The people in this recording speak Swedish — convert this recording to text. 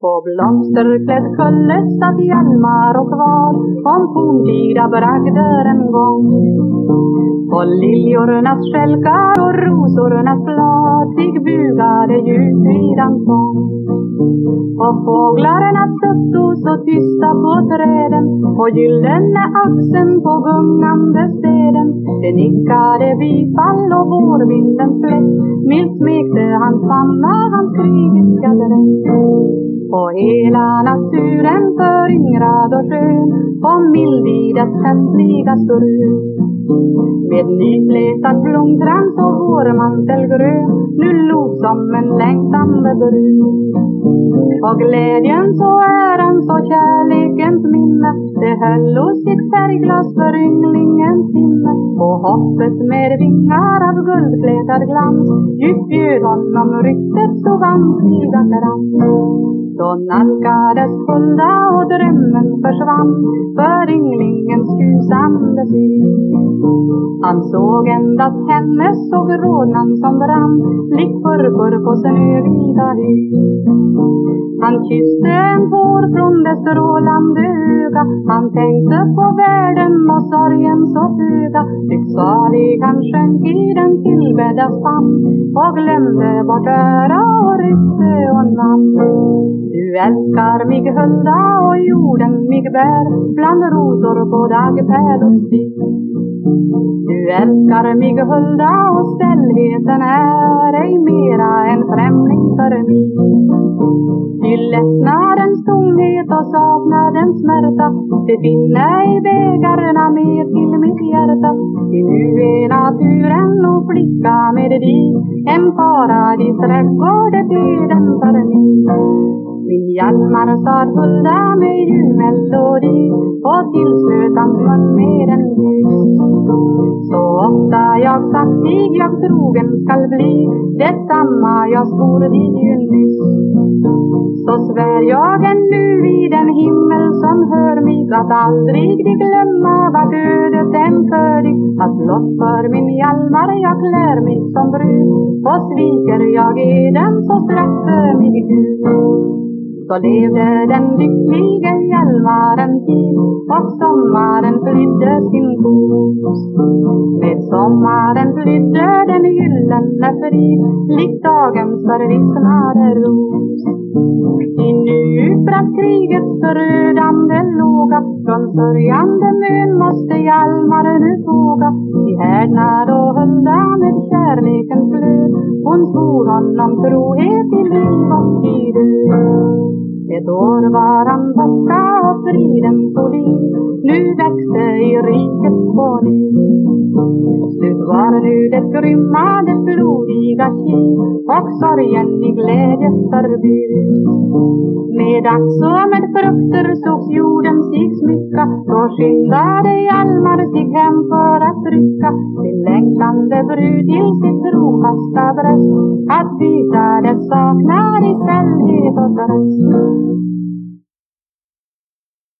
På blomsterklädd kulle satt Hjalmar och kval, om forntida bragder en gång. På liljornas skälkar och rosornas blad sig bugade ljus vid en sång. Och fåglarna sutto så tysta på träden och gyllene axeln på gungande seden. Det nickade bifall och vårvindens fläkt milt smekte hans panna hans krigiska dräkt. Och hela naturen föryngrad och skön och mild i dess festliga skrud. Med nyflätad blomkrans och vårmantel grön nu log som en längtande brud. Och glädjens och ärans och kärlekens minne det höll hos sitt färgglas för ynglingens sinne och hoppet med vingar av guldflätad glans djupt bjöd honom ryktet så vanskliga krans. Då nalkades Hulda och drömmen försvann för ynglingens tjusande syn. Han såg endast henne, såg rodnan som brann likt purpur på snövita hy. Han kysste en tår från det strålande öga Han tänkte på världen och sorgen så föga Lycksalig han sjönk i den tillbedda famn och glömde bort öra och rykte och namn. Du älskar mig Hulda och jorden mig bär bland rosor på dagpärlors du älskar mig Hulda och sällheten är ej mera en främling för mig. Ty ledsnadens tomhet och saknadens smärta det finner i vägarna med till mitt hjärta. Ty nu är naturen och flicka med dig en paradisträdgård, är den för mig. Min Hjalmar sa Hulda med ljuv melodi och till hans mun med en ljus. Så jag dig jag trogen skall bli detsamma jag svor dig ju nyss. Så svär jag ännu vid den himmel som hör mig att aldrig dig glömma vart ödet än för dig. Att blott för min Hjalmar jag klär mig som brud och sviker jag eden så straffe mig Gud. Så levde den lycklige Hjalmar en tid och sommaren flydde sin bos. Med sommaren flydde den gyllene frid likt dagens förvissnade ros. I nu utbrast krigets förödande låga från sörjande mön måste Hjalmar nu tåga i härdnad och Hulda med kärlekens flöd. Hon svor honom trohet i liv och i död. Ett var han borta och friden solid nu växte i riket på. Slut var nu det grymma, det blodiga krig och sorgen i glädje förbytt. Med ax och med frukter sågs jorden sig smycka då skyndade Hjalmar sig hem för att rycka sin längtande brud till sitt trofasta bröst att byta dess saknad i sällhet och tröst.